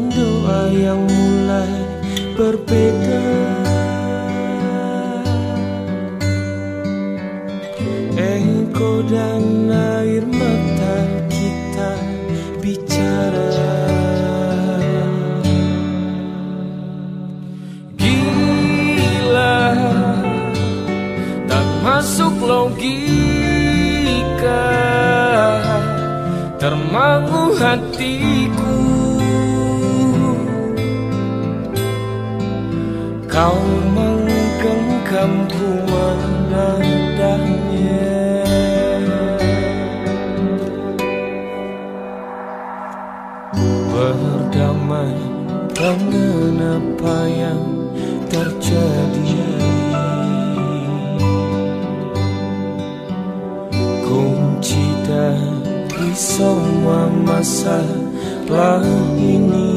dan doa yang mulai berbeda. Engkau dan air mata kita bicara. Gila Tak masuk logika. Termangu hatiku Kau menggenggamku menandanya Berdamai dengan apa yang terjadi. Kunci dari semua masalah ini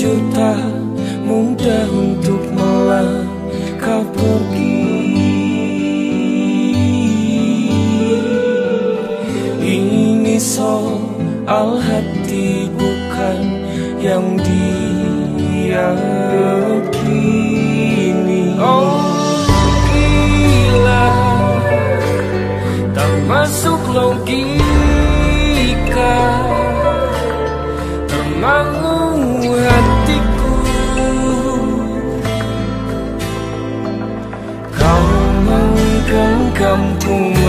Jujur tak mudah untuk melangkah pergi Ini soal hati bukan yang diyakini Oh gila Tak masuk logika. Termangu menggenggamku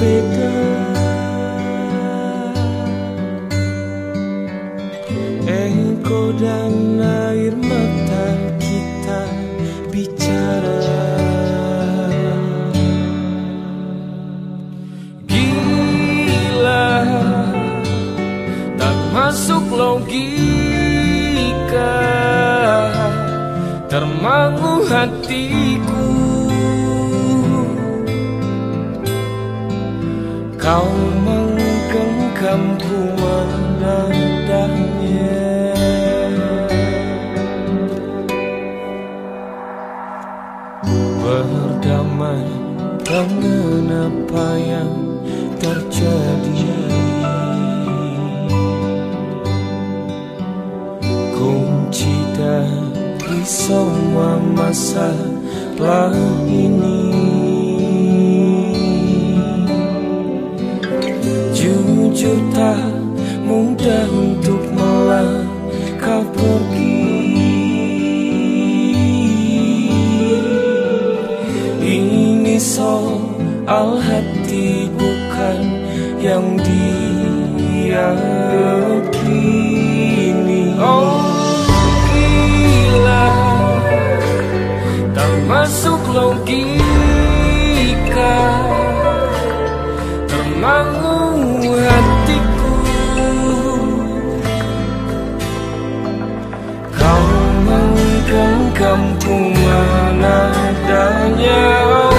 berbeda Engkau dan air mata kita bicara. Gila Tak masuk logika. Termangu hatiku Kau menggenggam menatapnya Berdamai dengan apa yang terjadi. Kunci dari semua masalah ini. tak mudah untuk melangkah pergi. Ini soal hati bukan yang diyakini. Oh gila Tak masuk logika. Termangu kampung anak danyang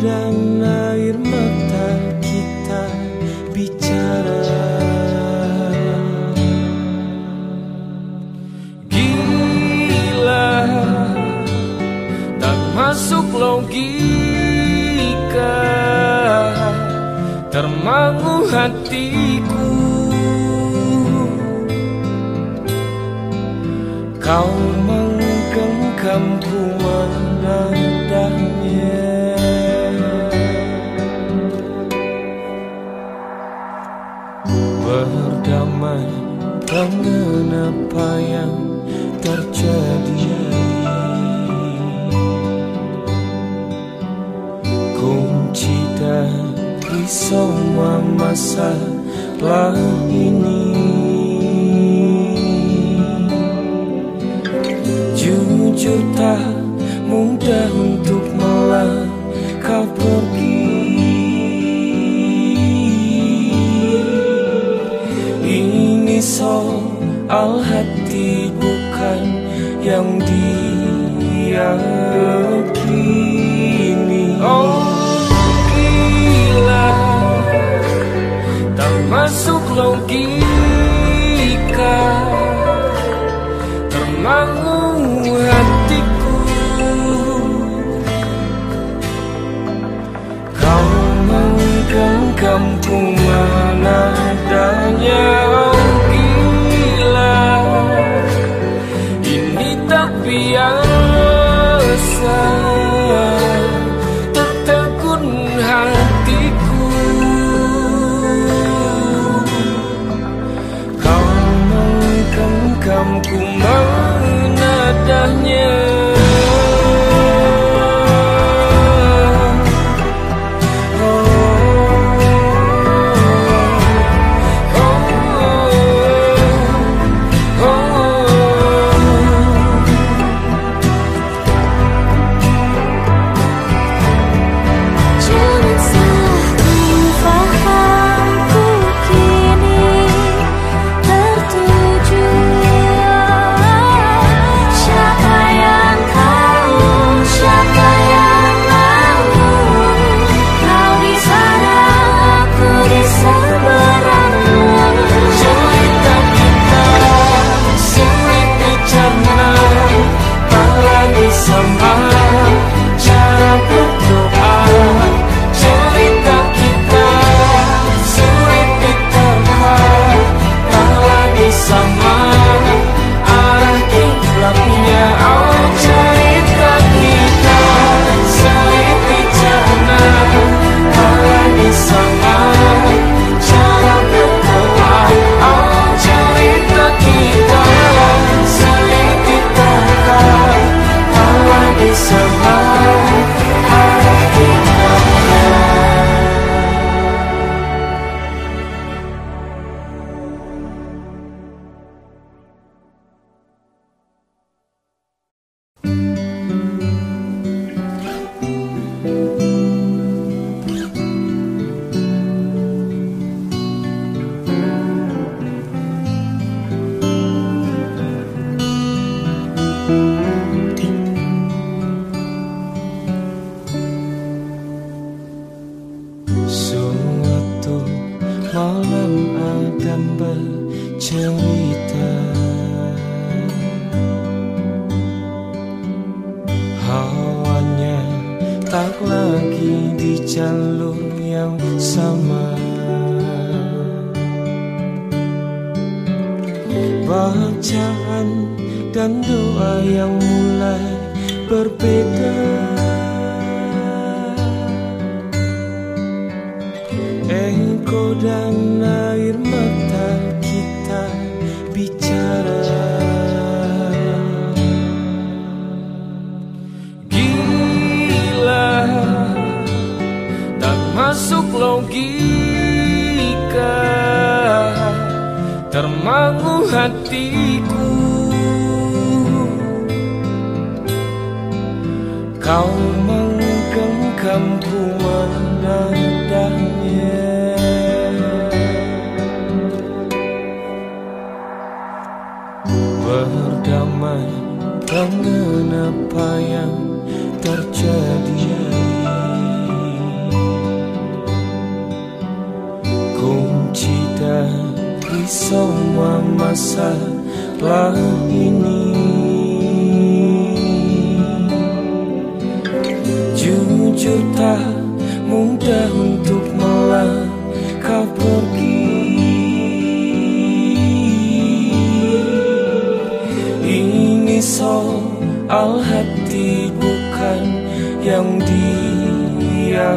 dan air mata kita bicara. Gila Tak masuk logika. Termangu hati. semua masa telah ini. Eh, Engkau dan air mata kita bicara. Gila Tak masuk logika. Termangu hatiku. Kau damai Dan apa yang terjadi. Kunci dari semua masalah ini Jujur tak mudah al hati bukan yang dia.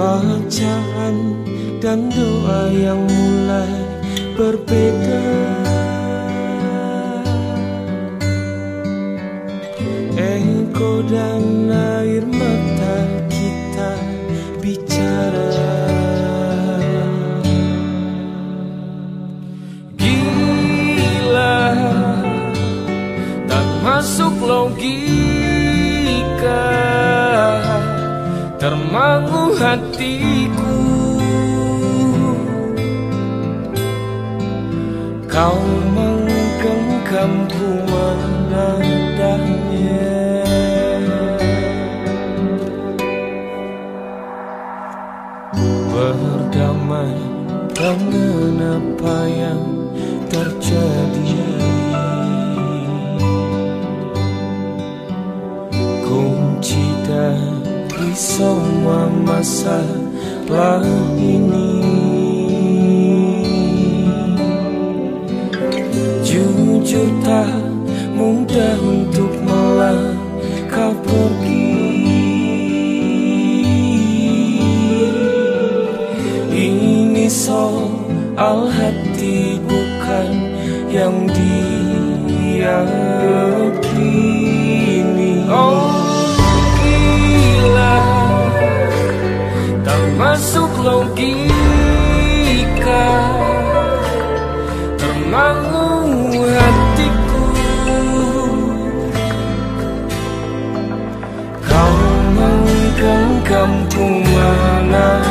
Bacaan dan doa yang mulai berbeda. Engkau dan air mata kita bicara. Gila Tak masuk logika Termangu hatiku. Kau menggenggamku menandanya Berdamai dengan apa yang terjadi dari semua masalah ini. Jujur tak mudah untuk melangkah pergi Ini soal hati bukan yang diyakini Oh logika. Termangu hatiku. Kau menggenggamku mana